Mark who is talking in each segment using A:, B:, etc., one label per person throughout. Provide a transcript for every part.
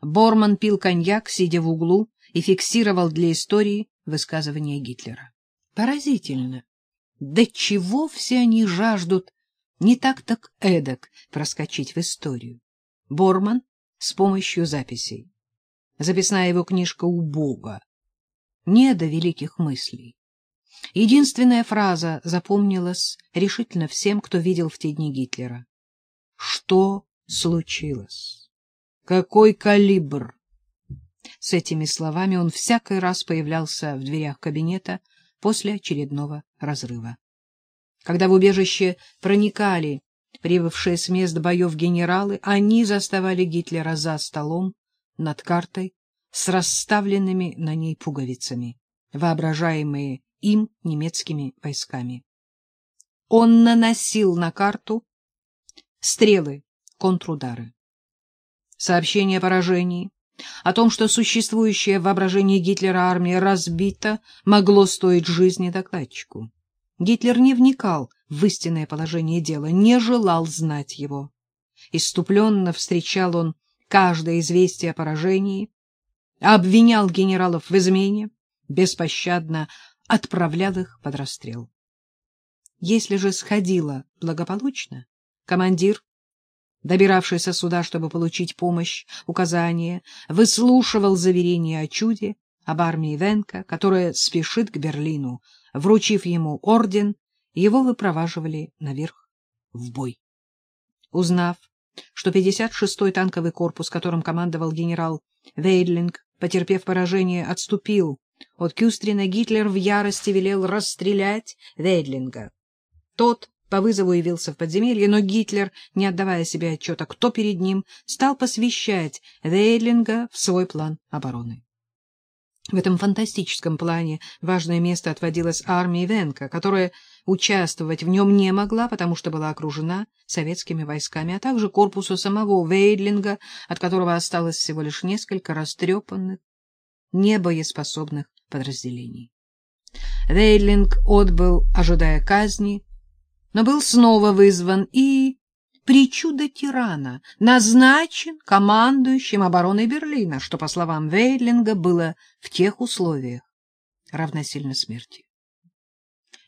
A: Борман пил коньяк, сидя в углу, и фиксировал для истории высказывания Гитлера. Поразительно. До чего все они жаждут не так так эдак проскочить в историю? Борман с помощью записей. Записная его книжка у Бога. Не до великих мыслей. Единственная фраза запомнилась решительно всем, кто видел в те дни Гитлера. Что случилось? Какой калибр? С этими словами он всякий раз появлялся в дверях кабинета после очередного разрыва. Когда в убежище проникали прибывшие с мест боев генералы, они заставали Гитлера за столом над картой с расставленными на ней пуговицами, воображаемые им немецкими войсками. Он наносил на карту стрелы, контрудары. Сообщение о поражении, о том, что существующая в воображении Гитлера армия разбита, могло стоить жизни докладчику. Гитлер не вникал в истинное положение дела, не желал знать его. Иступленно встречал он каждое известие о поражении, обвинял генералов в измене, беспощадно отправлял их под расстрел. Если же сходило благополучно, командир, добиравшийся сюда, чтобы получить помощь, указания, выслушивал заверения о чуде, об армии Венка, которая спешит к Берлину. Вручив ему орден, его выпроваживали наверх в бой. Узнав, что 56-й танковый корпус, которым командовал генерал Вейдлинг, потерпев поражение, отступил от Кюстрина Гитлер в ярости велел расстрелять Вейдлинга. Тот по вызову явился в подземелье, но Гитлер, не отдавая себе отчета, кто перед ним, стал посвящать Вейдлинга в свой план обороны. В этом фантастическом плане важное место отводилось армии Венка, которая участвовать в нем не могла, потому что была окружена советскими войсками, а также корпусу самого Вейдлинга, от которого осталось всего лишь несколько растрепанных, небоеспособных подразделений. Вейдлинг отбыл, ожидая казни, но был снова вызван и, причуда тирана, назначен командующим обороной Берлина, что, по словам Вейдлинга, было в тех условиях равносильно смерти.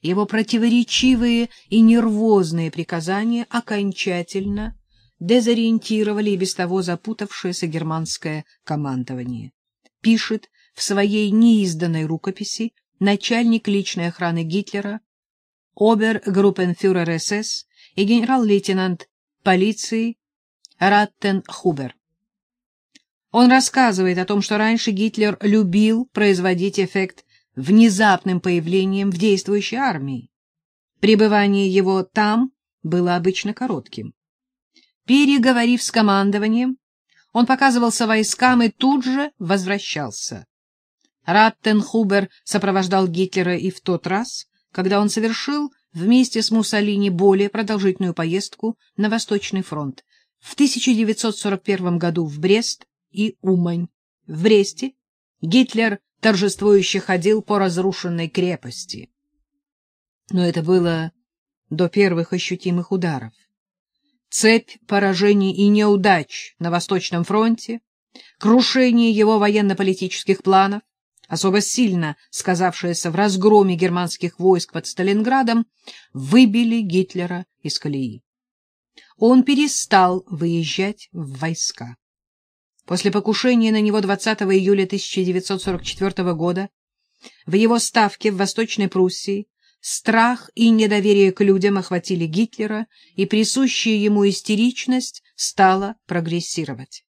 A: Его противоречивые и нервозные приказания окончательно дезориентировали и без того запутавшееся германское командование. Пишет в своей неизданной рукописи начальник личной охраны Гитлера, обер-группенфюрер СС и генерал-лейтенант полиции Раттенхубер. Он рассказывает о том, что раньше Гитлер любил производить эффект внезапным появлением в действующей армии. Пребывание его там было обычно коротким. Переговорив с командованием, он показывался войскам и тут же возвращался. Раттенхубер сопровождал Гитлера и в тот раз, когда он совершил вместе с Муссолини более продолжительную поездку на Восточный фронт в 1941 году в Брест и Умань. В Бресте Гитлер торжествующе ходил по разрушенной крепости. Но это было до первых ощутимых ударов. Цепь поражений и неудач на Восточном фронте, крушение его военно-политических планов, особо сильно сказавшаяся в разгроме германских войск под Сталинградом, выбили Гитлера из колеи. Он перестал выезжать в войска. После покушения на него 20 июля 1944 года в его ставке в Восточной Пруссии страх и недоверие к людям охватили Гитлера, и присущая ему истеричность стала прогрессировать.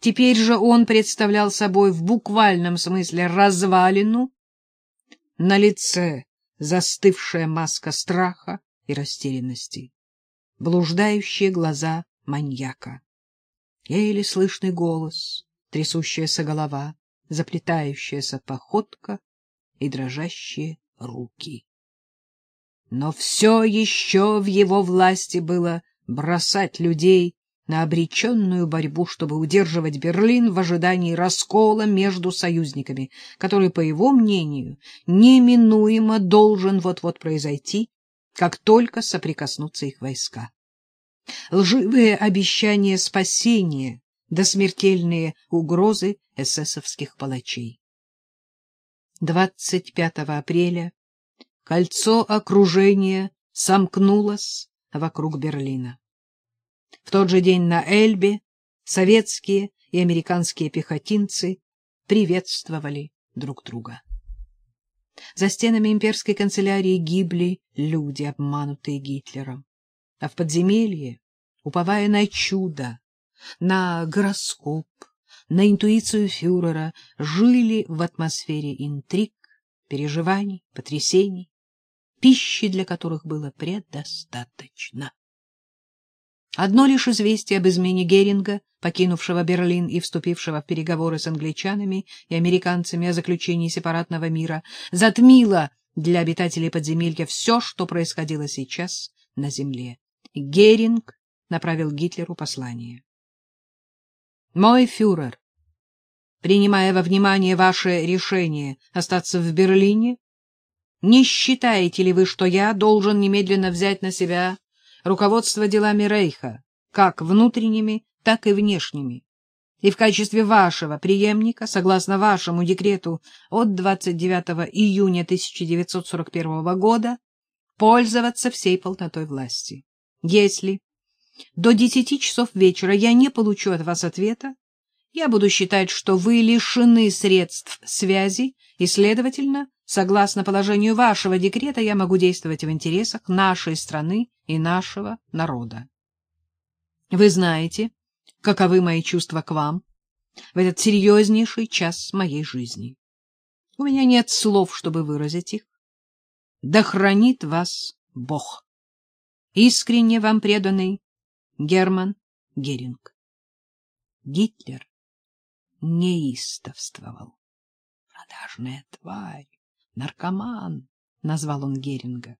A: Теперь же он представлял собой в буквальном смысле развалину, на лице застывшая маска страха и растерянности, блуждающие глаза маньяка, еле слышный голос, трясущаяся голова, заплетающаяся походка и дрожащие руки. Но все еще в его власти было бросать людей на обреченную борьбу, чтобы удерживать Берлин в ожидании раскола между союзниками, который, по его мнению, неминуемо должен вот-вот произойти, как только соприкоснутся их войска. Лживые обещания спасения до смертельные угрозы эсэсовских палачей. 25 апреля кольцо окружения сомкнулось вокруг Берлина. В тот же день на Эльбе советские и американские пехотинцы приветствовали друг друга. За стенами имперской канцелярии гибли люди, обманутые Гитлером. А в подземелье, уповая на чудо, на гороскоп, на интуицию фюрера, жили в атмосфере интриг, переживаний, потрясений, пищи для которых было предостаточно. Одно лишь известие об измене Геринга, покинувшего Берлин и вступившего в переговоры с англичанами и американцами о заключении сепаратного мира, затмило для обитателей подземелья все, что происходило сейчас на земле. Геринг направил Гитлеру послание. «Мой фюрер, принимая во внимание ваше решение остаться в Берлине, не считаете ли вы, что я должен немедленно взять на себя руководство делами Рейха, как внутренними, так и внешними, и в качестве вашего преемника, согласно вашему декрету от 29 июня 1941 года, пользоваться всей полнотой власти. Если до 10 часов вечера я не получу от вас ответа, я буду считать, что вы лишены средств связи и, следовательно, согласно положению вашего декрета, я могу действовать в интересах нашей страны и нашего народа. Вы знаете, каковы мои чувства к вам в этот серьезнейший час моей жизни. У меня нет слов, чтобы выразить их. Да хранит вас Бог. Искренне вам преданный Герман Геринг. Гитлер неистовствовал. Продажная тварь, наркоман, назвал он Геринга.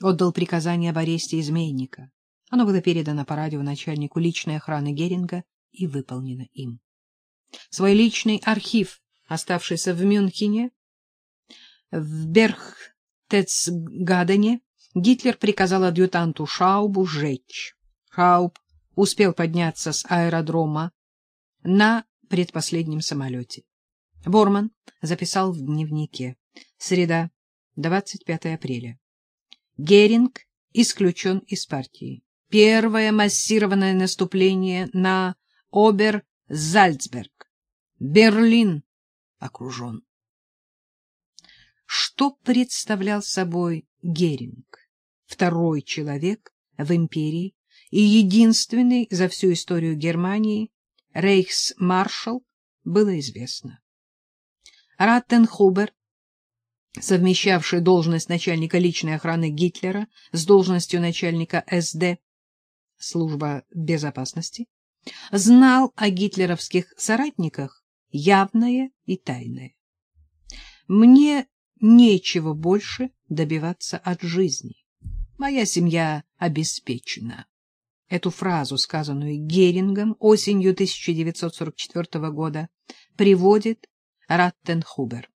A: Отдал приказание об аресте изменника. Оно было передано по радио начальнику личной охраны Геринга и выполнено им. Свой личный архив, оставшийся в Мюнхене, в Берхтецгадене, Гитлер приказал адъютанту Шаубу сжечь. Шауб успел подняться с аэродрома на предпоследнем самолете. Борман записал в дневнике. Среда, 25 апреля. Геринг исключен из партии. Первое массированное наступление на Обер-Зальцберг. Берлин окружен. Что представлял собой Геринг? Второй человек в империи и единственный за всю историю Германии рейхсмаршал было известно. Раттенхубер, совмещавший должность начальника личной охраны Гитлера с должностью начальника СД, служба безопасности, знал о гитлеровских соратниках явное и тайное. Мне нечего больше добиваться от жизни. Моя семья обеспечена. Эту фразу, сказанную Герингом осенью 1944 года, приводит Раттенхубер.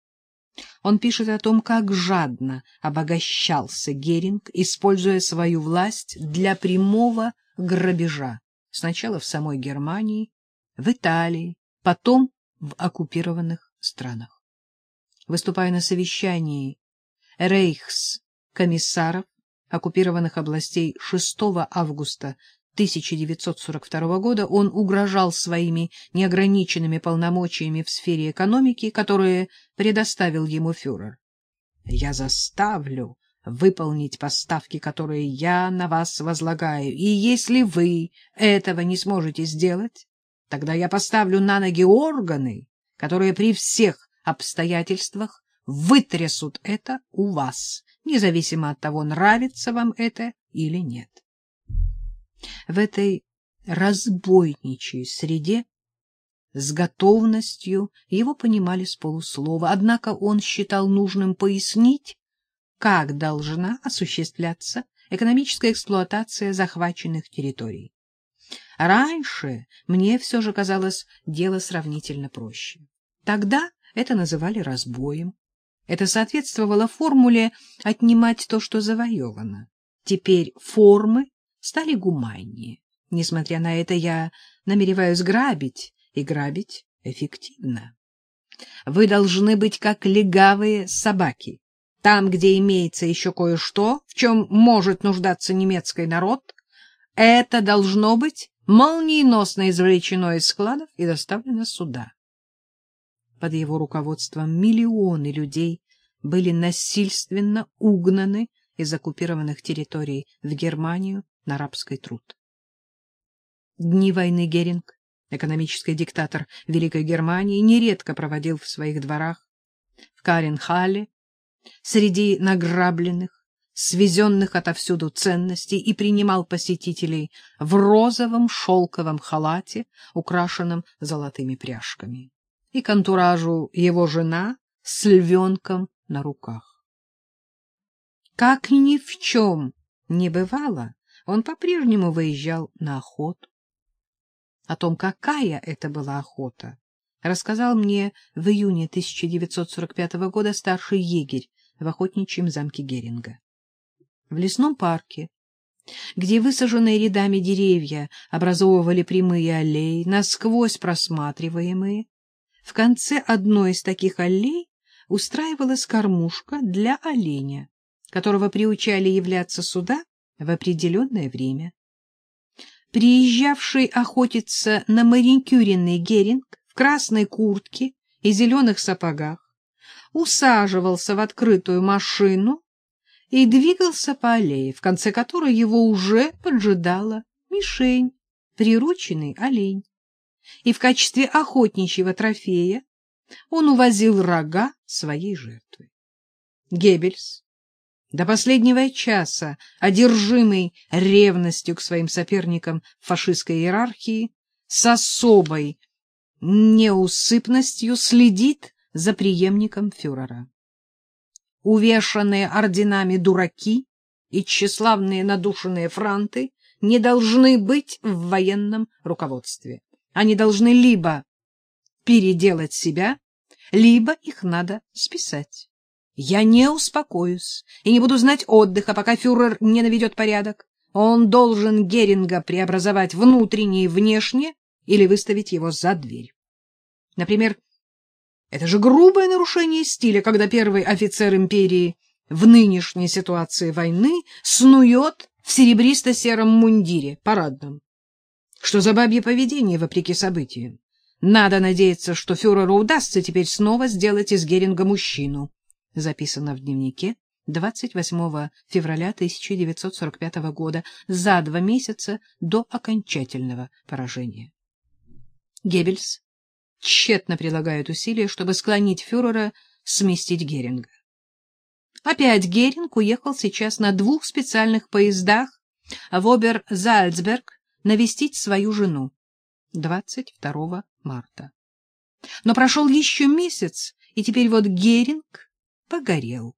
A: Он пишет о том, как жадно обогащался Геринг, используя свою власть для прямого грабежа, сначала в самой Германии, в Италии, потом в оккупированных странах. Выступая на совещании рейхскомиссаров оккупированных областей 6 августа 1942 года он угрожал своими неограниченными полномочиями в сфере экономики, которые предоставил ему фюрер. «Я заставлю выполнить поставки, которые я на вас возлагаю, и если вы этого не сможете сделать, тогда я поставлю на ноги органы, которые при всех обстоятельствах вытрясут это у вас, независимо от того, нравится вам это или нет. В этой разбойничьей среде с готовностью его понимали с полуслова, однако он считал нужным пояснить, как должна осуществляться экономическая эксплуатация захваченных территорий. Раньше мне все же казалось дело сравнительно проще. Тогда это называли разбоем. Это соответствовало формуле «отнимать то, что завоевано». Теперь формы стали гуманнее. Несмотря на это, я намереваюсь грабить, и грабить эффективно. Вы должны быть как легавые собаки. Там, где имеется еще кое-что, в чем может нуждаться немецкий народ, это должно быть молниеносно извлечено из складов и доставлено сюда. Под его руководством миллионы людей были насильственно угнаны из оккупированных территорий в Германию на рабский труд. Дни войны Геринг, экономический диктатор Великой Германии, нередко проводил в своих дворах, в Каренхале, среди награбленных, свезенных отовсюду ценностей и принимал посетителей в розовом шелковом халате, украшенном золотыми пряжками, и контуражу его жена с львенком на руках. Как ни в чем не бывало, он по-прежнему выезжал на охоту. О том, какая это была охота, рассказал мне в июне 1945 года старший егерь в охотничьем замке Геринга. В лесном парке, где высаженные рядами деревья образовывали прямые аллеи, насквозь просматриваемые, в конце одной из таких аллей устраивалась кормушка для оленя, которого приучали являться сюда в определенное время. Приезжавший охотиться на маникюренный геринг в красной куртке и зеленых сапогах усаживался в открытую машину и двигался по аллее, в конце которой его уже поджидала мишень, прирученный олень. И в качестве охотничьего трофея он увозил рога своей жертвы. Геббельс, до последнего часа одержимый ревностью к своим соперникам фашистской иерархии, с особой неусыпностью следит за преемником фюрера. Увешанные орденами дураки и тщеславные надушенные франты не должны быть в военном руководстве. Они должны либо переделать себя, либо их надо списать. Я не успокоюсь и не буду знать отдыха, пока фюрер не наведет порядок. Он должен Геринга преобразовать внутренне и внешне или выставить его за дверь. Например, это же грубое нарушение стиля, когда первый офицер империи в нынешней ситуации войны снует в серебристо-сером мундире, парадном. Что за бабье поведение, вопреки событиям? Надо надеяться, что фюреру удастся теперь снова сделать из Геринга мужчину. Записано в дневнике 28 февраля 1945 года, за два месяца до окончательного поражения. Геббельс тщетно прилагает усилия, чтобы склонить фюрера сместить Геринга. Опять Геринг уехал сейчас на двух специальных поездах в Обер-Зальцберг навестить свою жену 22 марта. Но прошел еще месяц, и теперь вот Геринг погорел.